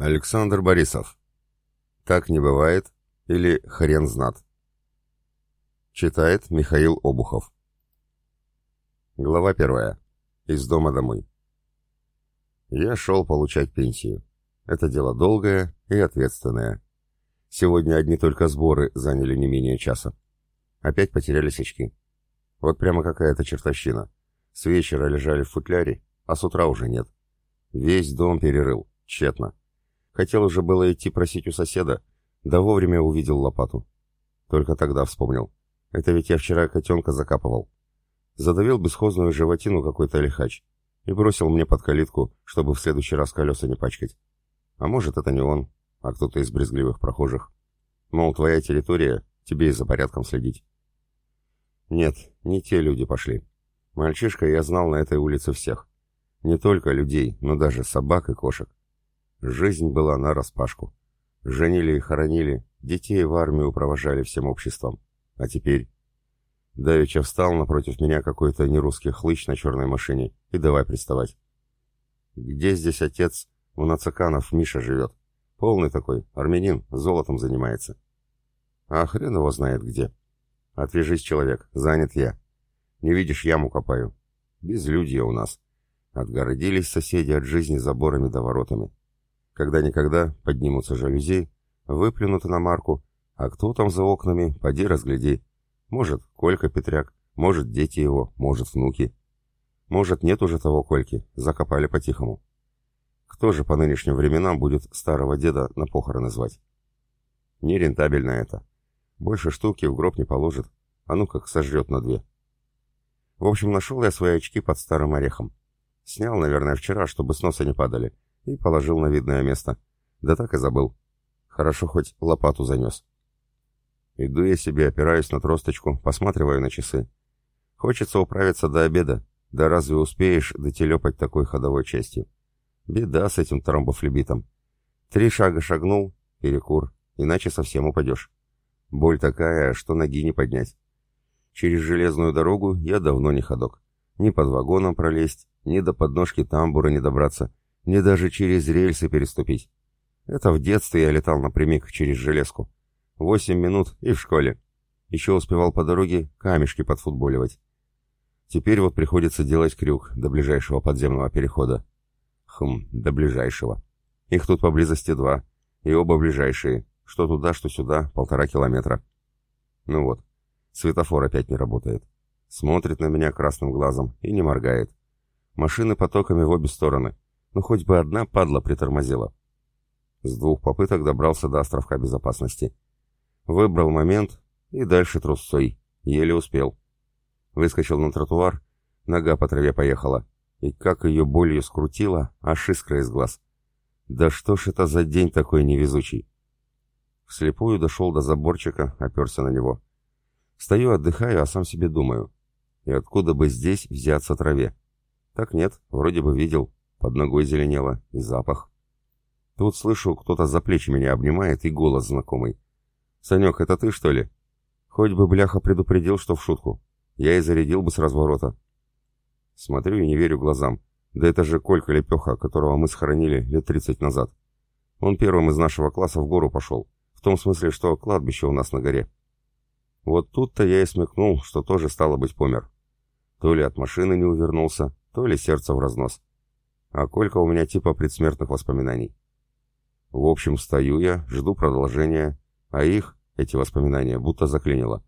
Александр Борисов. Так не бывает или хрен знат. Читает Михаил Обухов. Глава первая. Из дома домой. Я шел получать пенсию. Это дело долгое и ответственное. Сегодня одни только сборы заняли не менее часа. Опять потерялись очки. Вот прямо какая-то чертовщина. С вечера лежали в футляре, а с утра уже нет. Весь дом перерыл, тщетно. Хотел уже было идти просить у соседа, да вовремя увидел лопату. Только тогда вспомнил. Это ведь я вчера котенка закапывал. Задавил бесхозную животину какой-то лихач и бросил мне под калитку, чтобы в следующий раз колеса не пачкать. А может, это не он, а кто-то из брезгливых прохожих. Мол, твоя территория, тебе и за порядком следить. Нет, не те люди пошли. Мальчишка я знал на этой улице всех. Не только людей, но даже собак и кошек. Жизнь была нараспашку. Женили и хоронили, детей в армию провожали всем обществом. А теперь... Давича встал напротив меня какой-то нерусский хлыщ на черной машине и давай приставать. Где здесь отец? У Нацаканов Миша живет. Полный такой, армянин, золотом занимается. А хрен его знает где. Отвяжись, человек, занят я. Не видишь, яму копаю. Безлюдье у нас. Отгородились соседи от жизни заборами да воротами. Когда-никогда поднимутся жалюзи, выплюнут на марку, а кто там за окнами, поди разгляди. Может, Колька Петряк, может, дети его, может, внуки. Может, нет уже того Кольки, закопали по-тихому. Кто же по нынешним временам будет старого деда на похороны звать? Нерентабельно это. Больше штуки в гроб не положит, а ну как сожрет на две. В общем, нашел я свои очки под старым орехом. Снял, наверное, вчера, чтобы с носа не падали, и положил на видное место. Да так и забыл. Хорошо хоть лопату занес. Иду я себе, опираюсь на тросточку, посматриваю на часы. Хочется управиться до обеда. Да разве успеешь дотелепать такой ходовой частью? Беда с этим тромбофлебитом. Три шага шагнул, перекур, иначе совсем упадешь. Боль такая, что ноги не поднять. Через железную дорогу я давно не ходок. Ни под вагоном пролезть, ни до подножки тамбура не добраться, ни даже через рельсы переступить. Это в детстве я летал напрямик через железку. Восемь минут и в школе. Еще успевал по дороге камешки подфутболивать. Теперь вот приходится делать крюк до ближайшего подземного перехода. Хм, до ближайшего. Их тут поблизости два, и оба ближайшие. Что туда, что сюда, полтора километра. Ну вот, светофор опять не работает. Смотрит на меня красным глазом и не моргает. Машины потоками в обе стороны. Ну, хоть бы одна падла притормозила. С двух попыток добрался до островка безопасности. Выбрал момент и дальше трусцой. Еле успел. Выскочил на тротуар, нога по траве поехала. И как ее болью скрутила, аж искра из глаз. Да что ж это за день такой невезучий? Вслепую дошел до заборчика, оперся на него. Стою, отдыхаю, а сам себе думаю. И откуда бы здесь взяться траве? Так нет, вроде бы видел. Под ногой зеленело, и запах. Тут слышу, кто-то за плечи меня обнимает, и голос знакомый. «Санек, это ты, что ли?» Хоть бы бляха предупредил, что в шутку. Я и зарядил бы с разворота. Смотрю и не верю глазам. Да это же Колька Лепеха, которого мы схоронили лет тридцать назад. Он первым из нашего класса в гору пошел. В том смысле, что кладбище у нас на горе. Вот тут-то я и смекнул, что тоже стало быть помер. То ли от машины не увернулся, то ли сердце в разнос. А колька у меня типа предсмертных воспоминаний. В общем, стою я, жду продолжения, а их, эти воспоминания, будто заклинило.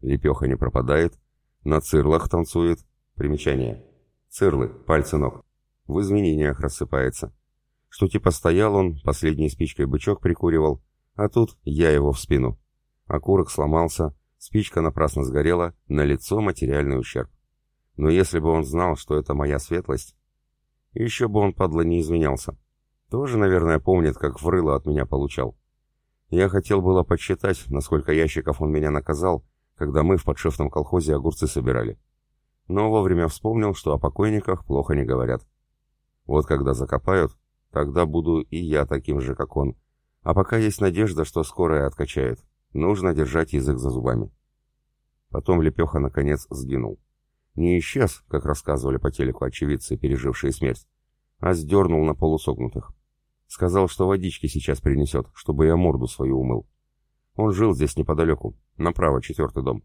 Лепеха не пропадает, на цирлах танцует. Примечание. Цирлы, пальцы ног. В изменениях рассыпается. Что типа стоял он, последней спичкой бычок прикуривал, а тут я его в спину. Окурок сломался, спичка напрасно сгорела, на лицо материальный ущерб. Но если бы он знал, что это моя светлость, еще бы он, падла, не извинялся. Тоже, наверное, помнит, как врыло от меня получал. Я хотел было подсчитать, насколько ящиков он меня наказал, когда мы в подшефном колхозе огурцы собирали. Но вовремя вспомнил, что о покойниках плохо не говорят. Вот когда закопают, тогда буду и я таким же, как он. А пока есть надежда, что скорая откачает. Нужно держать язык за зубами. Потом Лепеха наконец сгинул. Не исчез, как рассказывали по телеку очевидцы, пережившие смерть, а сдернул на полусогнутых. Сказал, что водички сейчас принесет, чтобы я морду свою умыл. Он жил здесь неподалеку, направо, четвертый дом.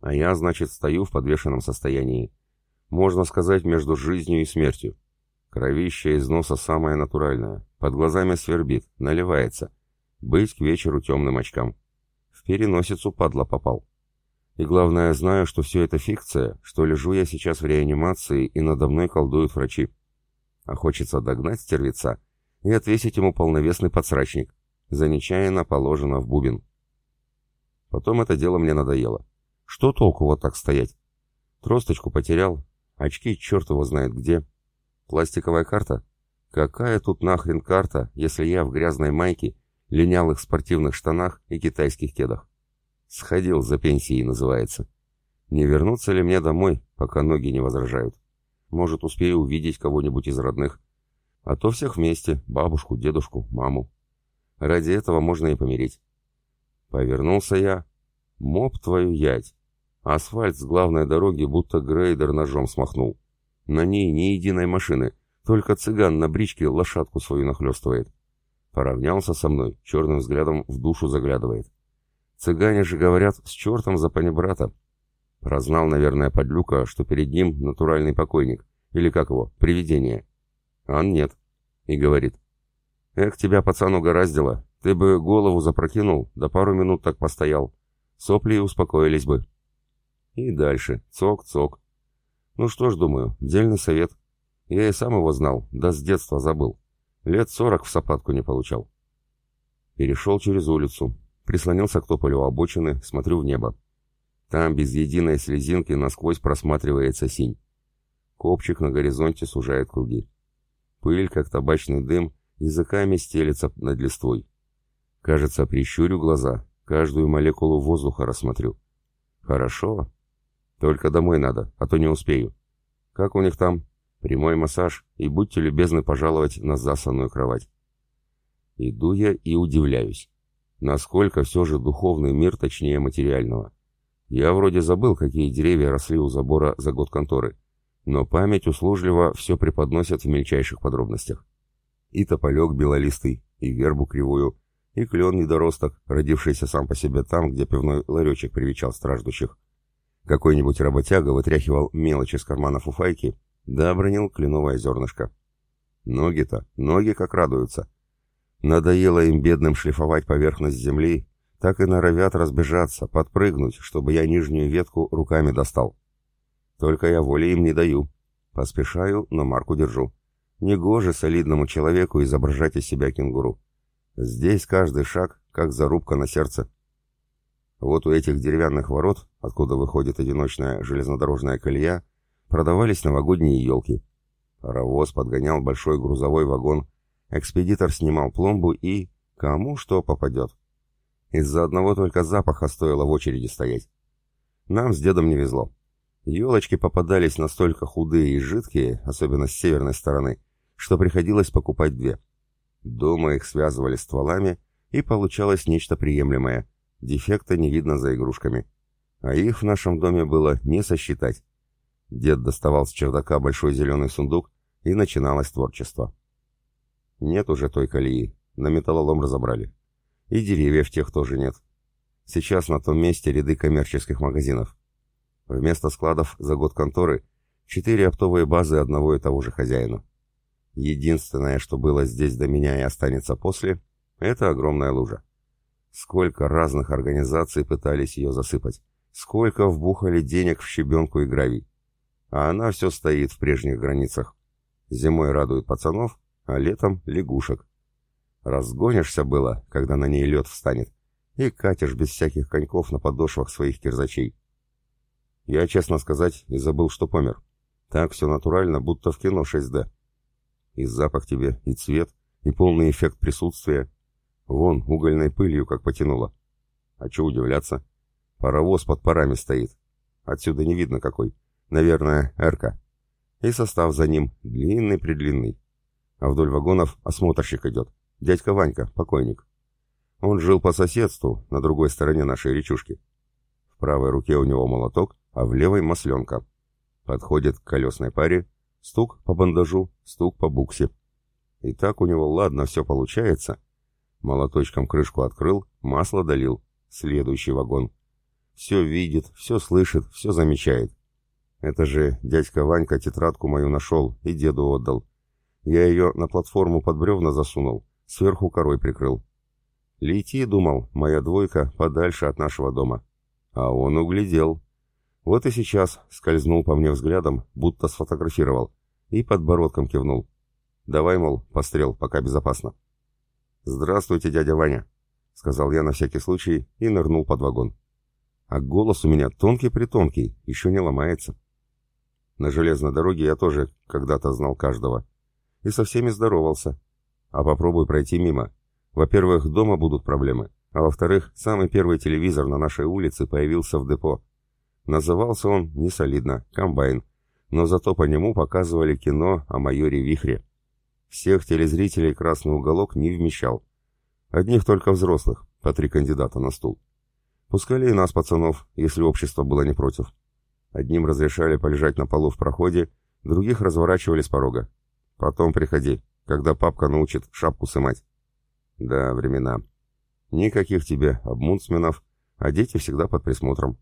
А я, значит, стою в подвешенном состоянии. Можно сказать, между жизнью и смертью. Кровища из носа самая натуральная, под глазами свербит, наливается. Быть к вечеру темным очкам. В переносицу падла попал. И главное, знаю, что все это фикция, что лежу я сейчас в реанимации и надо мной колдуют врачи. А хочется догнать стервеца и отвесить ему полновесный подсрачник. За нечаянно положено в бубен. Потом это дело мне надоело. Что толку вот так стоять? Тросточку потерял, очки черт его знает где. Пластиковая карта? Какая тут нахрен карта, если я в грязной майке, линялых спортивных штанах и китайских кедах? Сходил за пенсией, называется. Не вернуться ли мне домой, пока ноги не возражают? Может, успею увидеть кого-нибудь из родных. А то всех вместе, бабушку, дедушку, маму. Ради этого можно и помереть. Повернулся я. Моп твою ять. Асфальт с главной дороги будто грейдер ножом смахнул. На ней ни единой машины, только цыган на бричке лошадку свою нахлестывает. Поравнялся со мной, черным взглядом в душу заглядывает. Цыгане же говорят, с чертом за панибрата. Прознал, наверное, подлюка, что перед ним натуральный покойник. Или как его, привидение. Ан нет. И говорит. Эх, тебя, пацан, угораздило. Ты бы голову запрокинул, да пару минут так постоял. Сопли успокоились бы. И дальше. Цок-цок. Ну что ж, думаю, дельный совет. Я и сам его знал, да с детства забыл. Лет сорок в сапатку не получал. Перешел через улицу, Прислонился к тополю обочины, смотрю в небо. Там без единой слезинки насквозь просматривается синь. Копчик на горизонте сужает круги. Пыль, как табачный дым, языками стелется над листвой. Кажется, прищурю глаза, каждую молекулу воздуха рассмотрю. Хорошо. Только домой надо, а то не успею. Как у них там? Прямой массаж, и будьте любезны пожаловать на засанную кровать. Иду я и удивляюсь. Насколько все же духовный мир точнее материального. Я вроде забыл, какие деревья росли у забора за год конторы, но память услужливо все преподносит в мельчайших подробностях. И тополек белолистый, и вербу кривую, и клен недоросток, родившийся сам по себе там, где пивной ларечек привечал страждущих. Какой-нибудь работяга вытряхивал мелочи из кармана фуфайки, да обронил кленовое зернышко. Ноги-то, ноги как радуются. Надоело им бедным шлифовать поверхность земли, так и норовят разбежаться, подпрыгнуть, чтобы я нижнюю ветку руками достал. Только я воли им не даю. Поспешаю, но марку держу. Негоже солидному человеку изображать из себя кенгуру. Здесь каждый шаг, как зарубка на сердце. Вот у этих деревянных ворот, откуда выходит одиночная железнодорожная колея, продавались новогодние елки. Паровоз подгонял большой грузовой вагон Экспедитор снимал пломбу и... Кому что попадет. Из-за одного только запаха стоило в очереди стоять. Нам с дедом не везло. Елочки попадались настолько худые и жидкие, особенно с северной стороны, что приходилось покупать две. Дома их связывали стволами, и получалось нечто приемлемое. Дефекта не видно за игрушками. А их в нашем доме было не сосчитать. Дед доставал с чердака большой зеленый сундук, и начиналось творчество. Нет уже той колеи, на металлолом разобрали. И деревьев тех тоже нет. Сейчас на том месте ряды коммерческих магазинов. Вместо складов за год конторы четыре оптовые базы одного и того же хозяина. Единственное, что было здесь до меня и останется после, это огромная лужа. Сколько разных организаций пытались ее засыпать. Сколько вбухали денег в щебенку и гравий. А она все стоит в прежних границах. Зимой радует пацанов, а летом лягушек. Разгонишься было, когда на ней лед встанет, и катишь без всяких коньков на подошвах своих кирзачей. Я, честно сказать, и забыл, что помер. Так все натурально, будто в кино 6D. И запах тебе, и цвет, и полный эффект присутствия. Вон, угольной пылью как потянуло. А че удивляться? Паровоз под парами стоит. Отсюда не видно какой. Наверное, Эрка. И состав за ним длинный-предлинный а вдоль вагонов осмотрщик идет. Дядька Ванька, покойник. Он жил по соседству, на другой стороне нашей речушки. В правой руке у него молоток, а в левой масленка. Подходит к колесной паре, стук по бандажу, стук по буксе. И так у него ладно все получается. Молоточком крышку открыл, масло долил. Следующий вагон. Все видит, все слышит, все замечает. Это же дядька Ванька тетрадку мою нашел и деду отдал. Я ее на платформу под бревна засунул, сверху корой прикрыл. Лети, думал, моя двойка подальше от нашего дома. А он углядел. Вот и сейчас скользнул по мне взглядом, будто сфотографировал, и подбородком кивнул. «Давай, мол, пострел, пока безопасно». «Здравствуйте, дядя Ваня», — сказал я на всякий случай и нырнул под вагон. А голос у меня тонкий-притонкий, еще не ломается. На железной дороге я тоже когда-то знал каждого. И со всеми здоровался. А попробуй пройти мимо. Во-первых, дома будут проблемы. А во-вторых, самый первый телевизор на нашей улице появился в депо. Назывался он не солидно, комбайн. Но зато по нему показывали кино о майоре Вихре. Всех телезрителей красный уголок не вмещал. Одних только взрослых, по три кандидата на стул. Пускали и нас, пацанов, если общество было не против. Одним разрешали полежать на полу в проходе, других разворачивали с порога. Потом приходи, когда папка научит шапку сымать. Да, времена. Никаких тебе обмунсменов, а дети всегда под присмотром.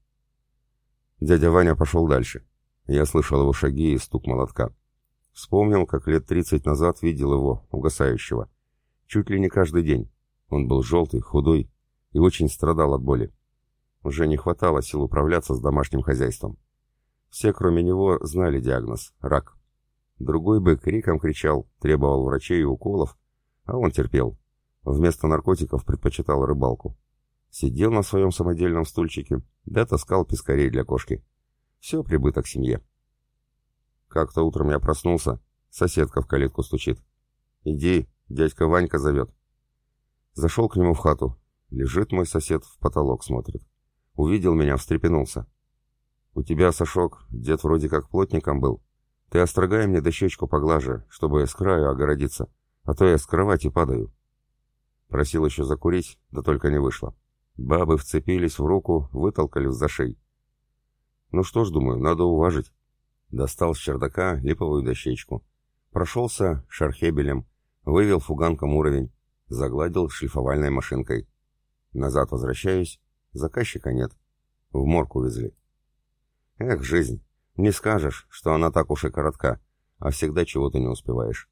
Дядя Ваня пошел дальше. Я слышал его шаги и стук молотка. Вспомнил, как лет тридцать назад видел его, угасающего. Чуть ли не каждый день. Он был желтый, худой и очень страдал от боли. Уже не хватало сил управляться с домашним хозяйством. Все, кроме него, знали диагноз – рак. Другой бы криком кричал, требовал врачей и уколов, а он терпел. Вместо наркотиков предпочитал рыбалку. Сидел на своем самодельном стульчике, да таскал пескарей для кошки. Все прибыток семье. Как-то утром я проснулся, соседка в калитку стучит. «Иди, дядька Ванька зовет». Зашел к нему в хату. Лежит мой сосед, в потолок смотрит. Увидел меня, встрепенулся. «У тебя, Сашок, дед вроде как плотником был. Ты острогай мне дощечку поглаже, чтобы с краю огородиться, а то я с кровати падаю». Просил еще закурить, да только не вышло. Бабы вцепились в руку, вытолкали за шеи. Ну что ж, думаю, надо уважить. Достал с чердака липовую дощечку. Прошелся шархебелем, вывел фуганком уровень, загладил шлифовальной машинкой. Назад возвращаюсь, заказчика нет. В морг увезли. Эх, жизнь, не скажешь, что она так уж и коротка, а всегда чего-то не успеваешь.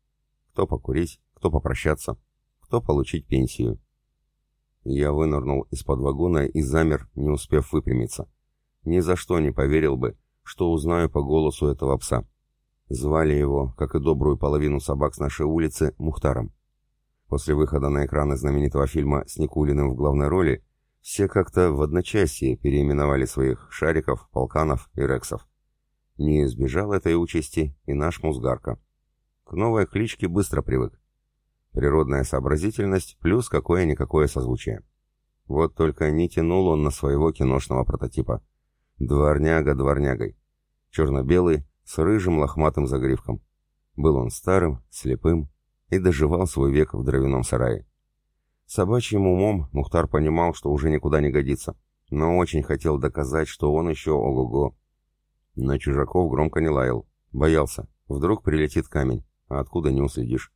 Кто покурить, кто попрощаться, кто получить пенсию. Я вынырнул из-под вагона и замер, не успев выпрямиться. Ни за что не поверил бы, что узнаю по голосу этого пса. Звали его, как и добрую половину собак с нашей улицы, Мухтаром. После выхода на экраны знаменитого фильма с Никулиным в главной роли, все как-то в одночасье переименовали своих шариков, полканов и рексов. Не избежал этой участи и наш Музгарка. К новой кличке быстро привык. Природная сообразительность плюс какое-никакое созвучие. Вот только не тянул он на своего киношного прототипа. Дворняга дворнягой черно-белый, с рыжим лохматым загривком. Был он старым, слепым и доживал свой век в дровяном сарае. Собачьим умом Мухтар понимал, что уже никуда не годится, но очень хотел доказать, что он еще ого-го. На чужаков громко не лаял, боялся, вдруг прилетит камень, а откуда не уследишь.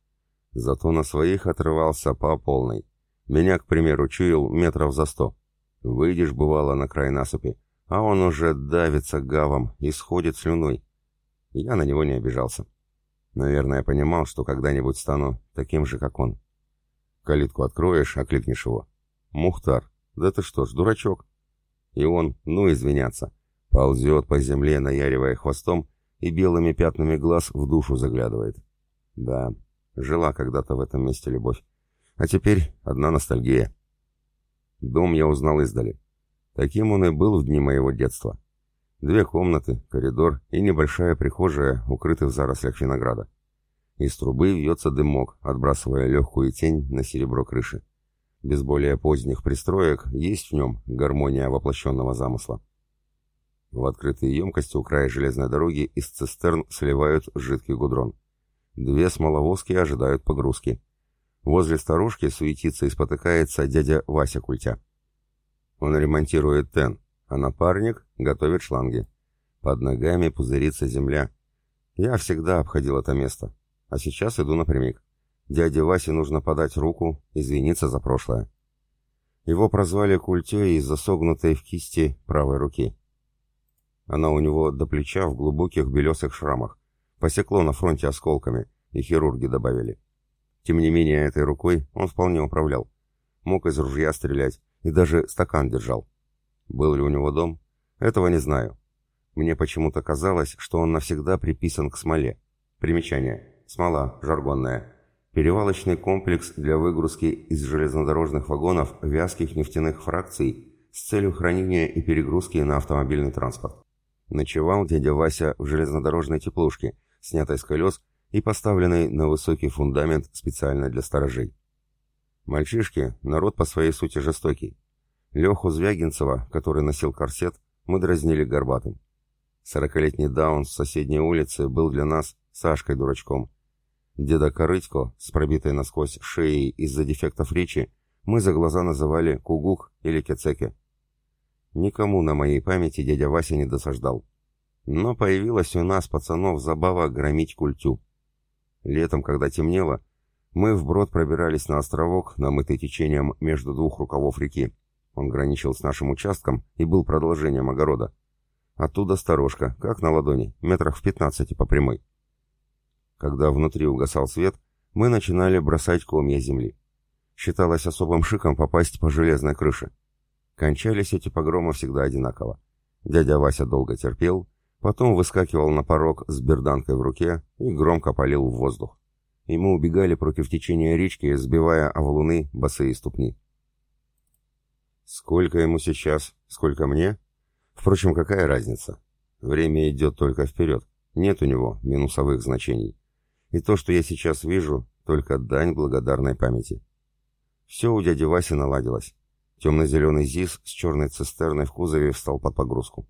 Зато на своих отрывался по полной. Меня, к примеру, чуял метров за сто. Выйдешь, бывало, на край насыпи, а он уже давится гавом и сходит слюной. Я на него не обижался. Наверное, понимал, что когда-нибудь стану таким же, как он. Калитку откроешь, окликнешь его. «Мухтар, да ты что ж, дурачок?» И он, ну извиняться, ползет по земле, наяривая хвостом, и белыми пятнами глаз в душу заглядывает. Да, жила когда-то в этом месте любовь. А теперь одна ностальгия. Дом я узнал издали. Таким он и был в дни моего детства. Две комнаты, коридор и небольшая прихожая, укрыты в зарослях винограда. Из трубы вьется дымок, отбрасывая легкую тень на серебро крыши. Без более поздних пристроек есть в нем гармония воплощенного замысла. В открытые емкости у края железной дороги из цистерн сливают жидкий гудрон. Две смоловозки ожидают погрузки. Возле старушки суетится и спотыкается дядя Вася Культя. Он ремонтирует тен, а напарник готовит шланги. Под ногами пузырится земля. Я всегда обходил это место, а сейчас иду напрямик. Дяде Васе нужно подать руку, извиниться за прошлое. Его прозвали Культей из-за согнутой в кисти правой руки. Она у него до плеча в глубоких белесых шрамах. Посекло на фронте осколками, и хирурги добавили. Тем не менее, этой рукой он вполне управлял. Мог из ружья стрелять, и даже стакан держал. Был ли у него дом? Этого не знаю. Мне почему-то казалось, что он навсегда приписан к смоле. Примечание. Смола, жаргонная. Перевалочный комплекс для выгрузки из железнодорожных вагонов вязких нефтяных фракций с целью хранения и перегрузки на автомобильный транспорт. Ночевал дядя Вася в железнодорожной теплушке, снятой с колес и поставленной на высокий фундамент специально для сторожей. Мальчишки – народ по своей сути жестокий. Леху Звягинцева, который носил корсет, мы дразнили горбатым. Сорокалетний Даун с соседней улицы был для нас Сашкой-дурачком. Деда Корытько с пробитой насквозь шеей из-за дефектов речи мы за глаза называли Кугук или Кецеке. Никому на моей памяти дядя Вася не досаждал. Но появилась у нас, пацанов, забава громить культю. Летом, когда темнело, мы вброд пробирались на островок, намытый течением между двух рукавов реки. Он граничил с нашим участком и был продолжением огорода. Оттуда сторожка, как на ладони, метрах в пятнадцати по прямой. Когда внутри угасал свет, мы начинали бросать комья земли. Считалось особым шиком попасть по железной крыше. Кончались эти погромы всегда одинаково. Дядя Вася долго терпел, потом выскакивал на порог с берданкой в руке и громко палил в воздух. И мы убегали против течения речки, сбивая о валуны босые ступни. Сколько ему сейчас, сколько мне? Впрочем, какая разница? Время идет только вперед. Нет у него минусовых значений. И то, что я сейчас вижу, только дань благодарной памяти. Все у дяди Васи наладилось. Темно-зеленый ЗИС с черной цистерной в кузове встал под погрузку.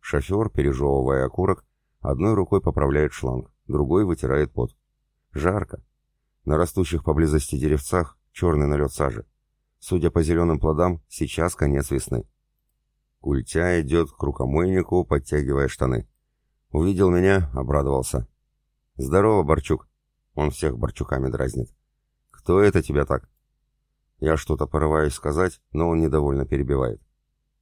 Шофер, пережевывая окурок, одной рукой поправляет шланг, другой вытирает пот. Жарко. На растущих поблизости деревцах черный налет сажи. Судя по зеленым плодам, сейчас конец весны. Культя идет к рукомойнику, подтягивая штаны. Увидел меня, обрадовался. «Здорово, Борчук!» Он всех Борчуками дразнит. «Кто это тебя так?» Я что-то порываюсь сказать, но он недовольно перебивает.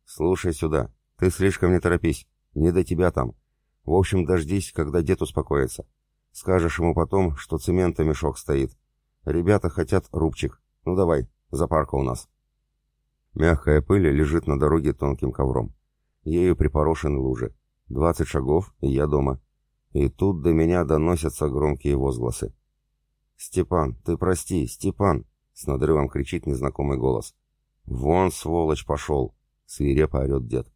«Слушай сюда, ты слишком не торопись, не до тебя там. В общем, дождись, когда дед успокоится. Скажешь ему потом, что цемента мешок стоит. Ребята хотят рубчик. Ну давай, запарка у нас». Мягкая пыль лежит на дороге тонким ковром. Ею припорошены лужи. Двадцать шагов, и я дома. И тут до меня доносятся громкие возгласы. «Степан, ты прости, Степан!» С надрывом кричит незнакомый голос. «Вон, сволочь, пошел!» Свирепо орет дед.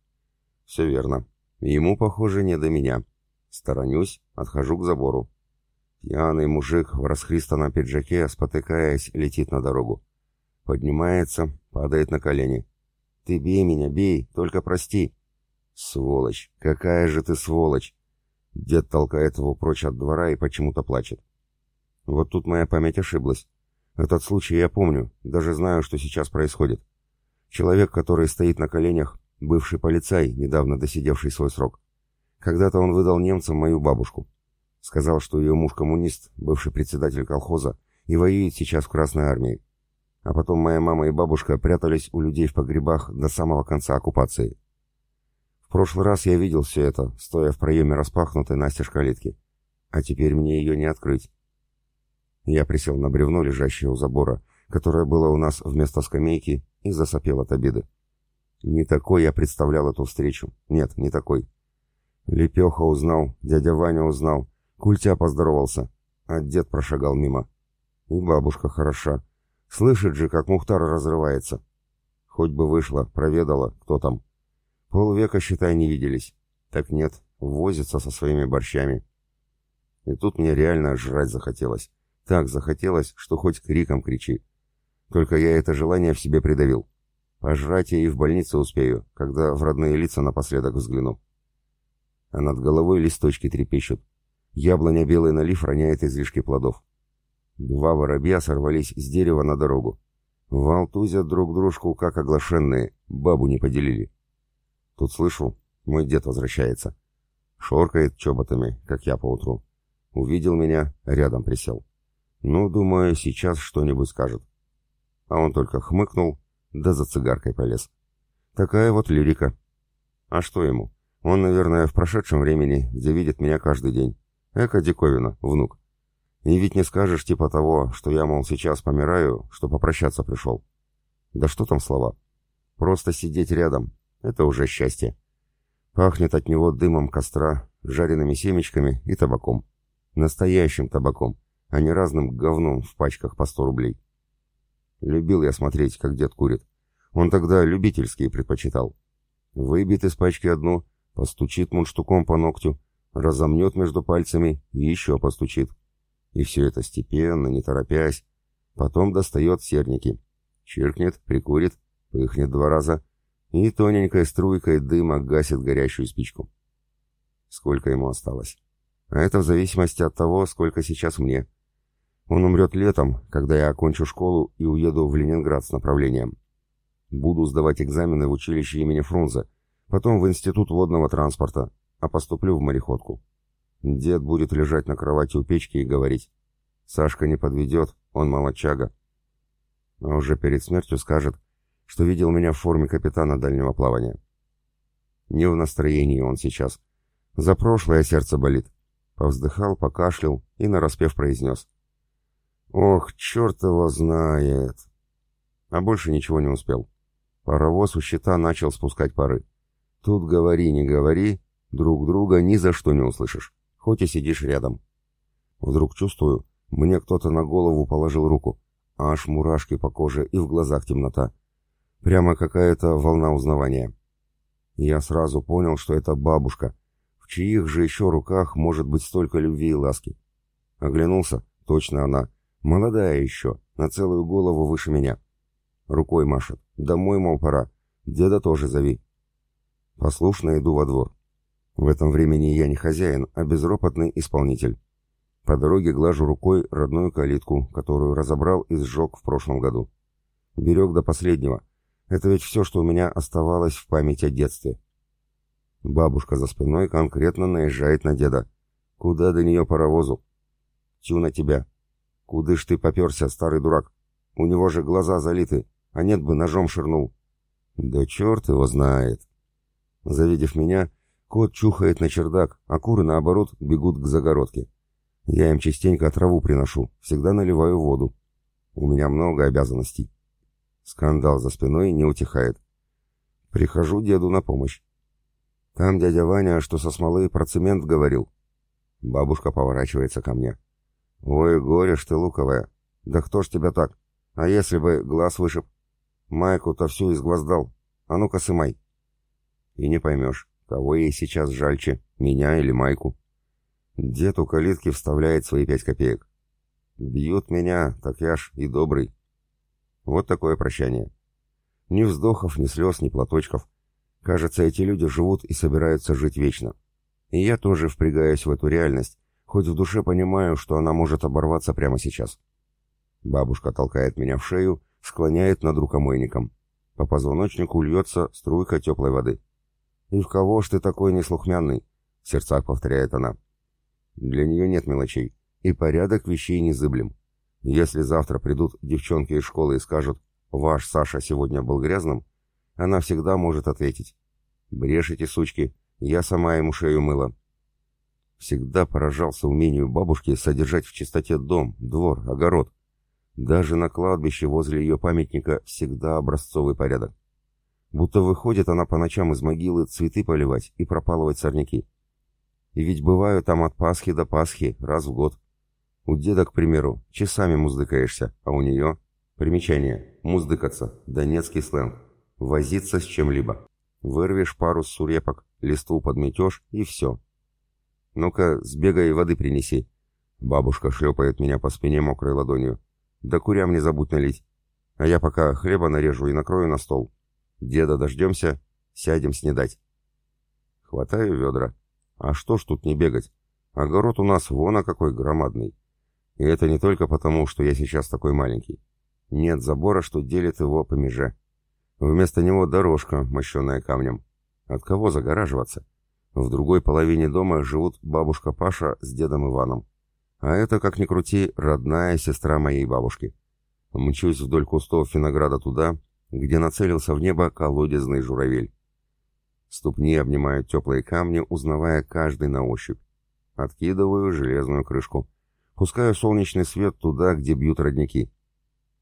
«Все верно. Ему, похоже, не до меня. Сторонюсь, отхожу к забору. Пьяный мужик в расхристанном пиджаке, спотыкаясь, летит на дорогу. Поднимается, падает на колени. «Ты бей меня, бей, только прости!» «Сволочь! Какая же ты сволочь!» Дед толкает его прочь от двора и почему-то плачет. Вот тут моя память ошиблась. Этот случай я помню, даже знаю, что сейчас происходит. Человек, который стоит на коленях, бывший полицай, недавно досидевший свой срок. Когда-то он выдал немцам мою бабушку. Сказал, что ее муж коммунист, бывший председатель колхоза, и воюет сейчас в Красной армии. А потом моя мама и бабушка прятались у людей в погребах до самого конца оккупации. В прошлый раз я видел все это, стоя в проеме распахнутой настежь калитки. А теперь мне ее не открыть. Я присел на бревно, лежащее у забора, которое было у нас вместо скамейки, и засопел от обиды. Не такой я представлял эту встречу. Нет, не такой. Лепеха узнал, дядя Ваня узнал, Культя поздоровался, а дед прошагал мимо. И бабушка хороша. Слышит же, как Мухтар разрывается. Хоть бы вышла, проведала, кто там. Полвека, считай, не виделись. Так нет, возится со своими борщами. И тут мне реально жрать захотелось. Так захотелось, что хоть криком кричи. Только я это желание в себе придавил. Пожрать я и в больнице успею, когда в родные лица напоследок взгляну. А над головой листочки трепещут. Яблоня белый налив роняет излишки плодов. Два воробья сорвались с дерева на дорогу. Валтузят друг дружку, как оглашенные, бабу не поделили. Тут слышу, мой дед возвращается. Шоркает чоботами, как я поутру. Увидел меня, рядом присел. Ну, думаю, сейчас что-нибудь скажет. А он только хмыкнул, да за цигаркой полез. Такая вот лирика. А что ему? Он, наверное, в прошедшем времени, где видит меня каждый день. Эка диковина, внук. И ведь не скажешь типа того, что я, мол, сейчас помираю, что попрощаться пришел. Да что там слова? Просто сидеть рядом — это уже счастье. Пахнет от него дымом костра, жареными семечками и табаком. Настоящим табаком, а не разным говном в пачках по сто рублей. Любил я смотреть, как дед курит. Он тогда любительские предпочитал. Выбит из пачки одну, постучит мундштуком по ногтю, разомнет между пальцами и еще постучит. И все это степенно, не торопясь. Потом достает серники. Чиркнет, прикурит, пыхнет два раза и тоненькой струйкой дыма гасит горящую спичку. Сколько ему осталось? А это в зависимости от того, сколько сейчас мне. Он умрет летом, когда я окончу школу и уеду в Ленинград с направлением. Буду сдавать экзамены в училище имени Фрунзе, потом в Институт водного транспорта, а поступлю в мореходку. Дед будет лежать на кровати у печки и говорить, «Сашка не подведет, он молодчага». А уже перед смертью скажет, что видел меня в форме капитана дальнего плавания. Не в настроении он сейчас. За прошлое сердце болит. Повздыхал, покашлял и нараспев произнес. «Ох, черт его знает!» А больше ничего не успел. Паровоз у щита начал спускать пары. Тут говори, не говори, друг друга ни за что не услышишь, хоть и сидишь рядом. Вдруг чувствую, мне кто-то на голову положил руку, аж мурашки по коже и в глазах темнота. Прямо какая-то волна узнавания. Я сразу понял, что это бабушка, в чьих же еще руках может быть столько любви и ласки. Оглянулся, точно она, молодая еще, на целую голову выше меня. Рукой машет. Домой, мол, пора. Деда тоже зови. Послушно иду во двор. В этом времени я не хозяин, а безропотный исполнитель. По дороге глажу рукой родную калитку, которую разобрал и сжег в прошлом году. Берег до последнего. Это ведь все, что у меня оставалось в памяти о детстве. Бабушка за спиной конкретно наезжает на деда. Куда до нее паровозу? Тю на тебя. Куды ж ты поперся, старый дурак? У него же глаза залиты а нет бы ножом ширнул. Да черт его знает. Завидев меня, кот чухает на чердак, а куры, наоборот, бегут к загородке. Я им частенько траву приношу, всегда наливаю воду. У меня много обязанностей. Скандал за спиной не утихает. Прихожу деду на помощь. Там дядя Ваня, что со смолы про цемент говорил. Бабушка поворачивается ко мне. «Ой, горе ж ты, луковая! Да кто ж тебя так? А если бы глаз вышиб?» Майку-то всю изгвоздал. А ну-ка, сымай. И не поймешь, кого ей сейчас жальче, меня или Майку. Дед у калитки вставляет свои пять копеек. Бьют меня, так я ж и добрый. Вот такое прощание. Ни вздохов, ни слез, ни платочков. Кажется, эти люди живут и собираются жить вечно. И я тоже впрягаюсь в эту реальность, хоть в душе понимаю, что она может оборваться прямо сейчас. Бабушка толкает меня в шею, склоняет над рукомойником. По позвоночнику льется струйка теплой воды. «И в кого ж ты такой неслухмянный?» — в сердцах повторяет она. Для нее нет мелочей, и порядок вещей незыблем. Если завтра придут девчонки из школы и скажут «Ваш Саша сегодня был грязным», она всегда может ответить «Брешите, сучки, я сама ему шею мыла». Всегда поражался умению бабушки содержать в чистоте дом, двор, огород. Даже на кладбище возле ее памятника всегда образцовый порядок. Будто выходит она по ночам из могилы цветы поливать и пропалывать сорняки. И ведь бываю там от Пасхи до Пасхи, раз в год. У деда, к примеру, часами муздыкаешься, а у нее... Примечание. Муздыкаться. Донецкий сленг. Возиться с чем-либо. Вырвешь пару сурепок, листву подметешь и все. Ну-ка, сбегай воды принеси. Бабушка шлепает меня по спине мокрой ладонью. Да курям не забудь налить. А я пока хлеба нарежу и накрою на стол. Деда дождемся, сядем снедать. Хватаю ведра. А что ж тут не бегать? Огород у нас вон а какой громадный. И это не только потому, что я сейчас такой маленький. Нет забора, что делит его по меже. Вместо него дорожка, мощенная камнем. От кого загораживаться? В другой половине дома живут бабушка Паша с дедом Иваном. А это, как ни крути, родная сестра моей бабушки. Мчусь вдоль кустов винограда туда, где нацелился в небо колодезный журавель. Ступни обнимают теплые камни, узнавая каждый на ощупь. Откидываю железную крышку. Пускаю солнечный свет туда, где бьют родники.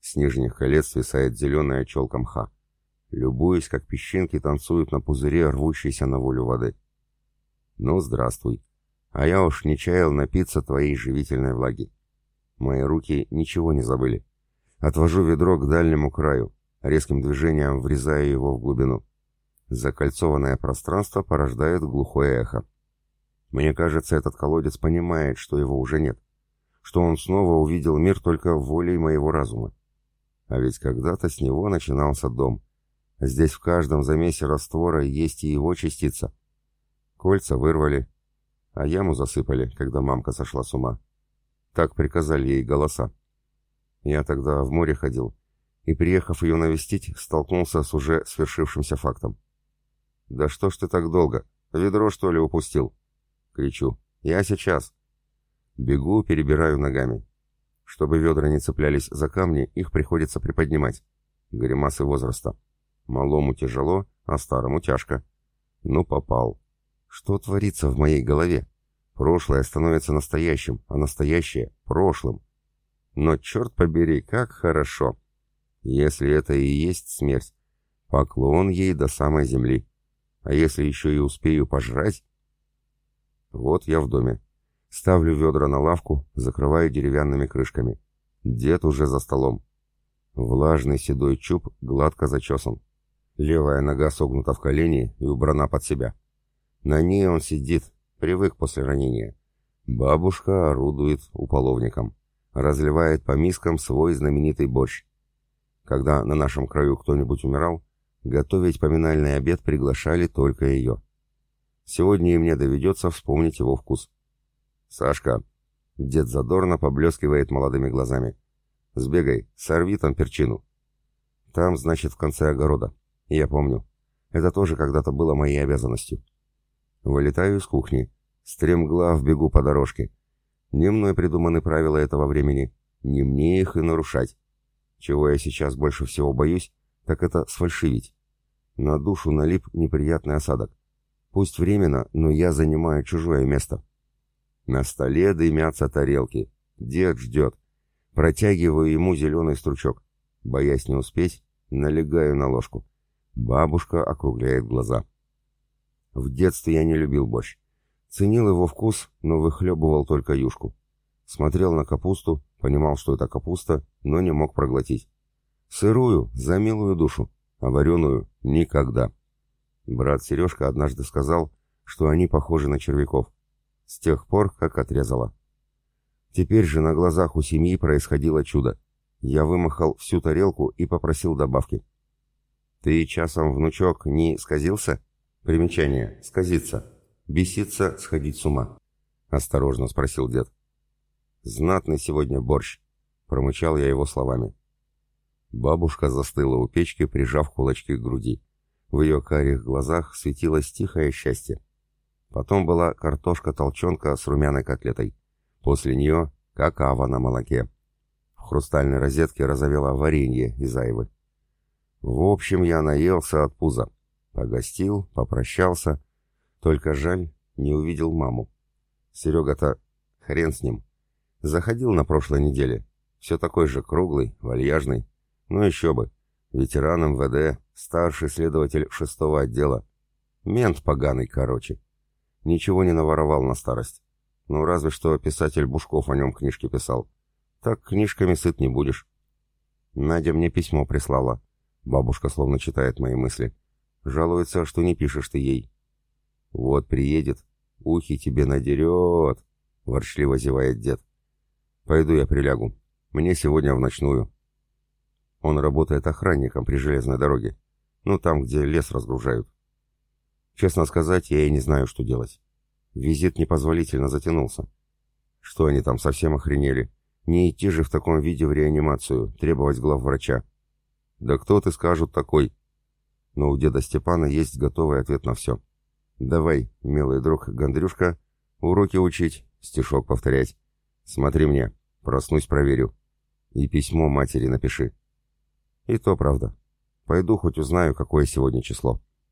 С нижних колец свисает зеленая челка мха. Любуюсь, как песчинки танцуют на пузыре, рвущейся на волю воды. Ну, здравствуй. А я уж не чаял напиться твоей живительной влаги. Мои руки ничего не забыли. Отвожу ведро к дальнему краю, резким движением врезаю его в глубину. Закольцованное пространство порождает глухое эхо. Мне кажется, этот колодец понимает, что его уже нет, что он снова увидел мир только волей моего разума. А ведь когда-то с него начинался дом. Здесь в каждом замесе раствора есть и его частица. Кольца вырвали, а яму засыпали, когда мамка сошла с ума. Так приказали ей голоса. Я тогда в море ходил, и, приехав ее навестить, столкнулся с уже свершившимся фактом. «Да что ж ты так долго? Ведро, что ли, упустил?» Кричу. «Я сейчас!» Бегу, перебираю ногами. Чтобы ведра не цеплялись за камни, их приходится приподнимать. Гримасы возраста. Малому тяжело, а старому тяжко. Ну, попал. Что творится в моей голове? Прошлое становится настоящим, а настоящее — прошлым. Но, черт побери, как хорошо! Если это и есть смерть, поклон ей до самой земли. А если еще и успею пожрать? Вот я в доме. Ставлю ведра на лавку, закрываю деревянными крышками. Дед уже за столом. Влажный седой чуб гладко зачесан. Левая нога согнута в колени и убрана под себя. На ней он сидит, привык после ранения. Бабушка орудует уполовником. Разливает по мискам свой знаменитый борщ. Когда на нашем краю кто-нибудь умирал, Готовить поминальный обед приглашали только ее. Сегодня и мне доведется вспомнить его вкус. «Сашка!» Дед задорно поблескивает молодыми глазами. «Сбегай, сорви там перчину». «Там, значит, в конце огорода. Я помню. Это тоже когда-то было моей обязанностью». Вылетаю из кухни. Стремглав бегу по дорожке. Не мной придуманы правила этого времени. Не мне их и нарушать. Чего я сейчас больше всего боюсь, так это сфальшивить. На душу налип неприятный осадок. Пусть временно, но я занимаю чужое место. На столе дымятся тарелки. Дед ждет. Протягиваю ему зеленый стручок. Боясь не успеть, налегаю на ложку. Бабушка округляет глаза. В детстве я не любил борщ. Ценил его вкус, но выхлебывал только юшку. Смотрел на капусту, понимал, что это капуста, но не мог проглотить. Сырую, за милую душу, а вареную — никогда. Брат Сережка однажды сказал, что они похожи на червяков. С тех пор, как отрезала. Теперь же на глазах у семьи происходило чудо. Я вымахал всю тарелку и попросил добавки. «Ты часом, внучок, не сказился?» Примечание. Сказиться. Беситься, сходить с ума. Осторожно спросил дед. «Знатный сегодня борщ», — промычал я его словами. Бабушка застыла у печки, прижав кулачки к груди. В ее карих глазах светилось тихое счастье. Потом была картошка-толченка с румяной котлетой. После нее какао на молоке. В хрустальной розетке разовело варенье из айвы. В общем, я наелся от пуза. Погостил, попрощался. Только жаль, не увидел маму. Серега-то хрен с ним. Заходил на прошлой неделе. Все такой же круглый, вальяжный. Ну еще бы. Ветеран МВД, старший следователь шестого отдела. Мент поганый, короче. Ничего не наворовал на старость. Ну, разве что писатель Бушков о нем книжки писал. Так книжками сыт не будешь. Надя мне письмо прислала. Бабушка словно читает мои мысли. Жалуется, что не пишешь ты ей. Вот приедет, ухи тебе надерет, ворчливо зевает дед. Пойду я прилягу. Мне сегодня в ночную. Он работает охранником при железной дороге. Ну, там, где лес разгружают. Честно сказать, я и не знаю, что делать. Визит непозволительно затянулся. Что они там совсем охренели? Не идти же в таком виде в реанимацию, требовать глав врача. Да кто ты, скажут, такой? Но у деда Степана есть готовый ответ на все. Давай, милый друг Гондрюшка, уроки учить, стишок повторять. Смотри мне, проснусь, проверю. И письмо матери напиши. И то правда. Пойду хоть узнаю, какое сегодня число.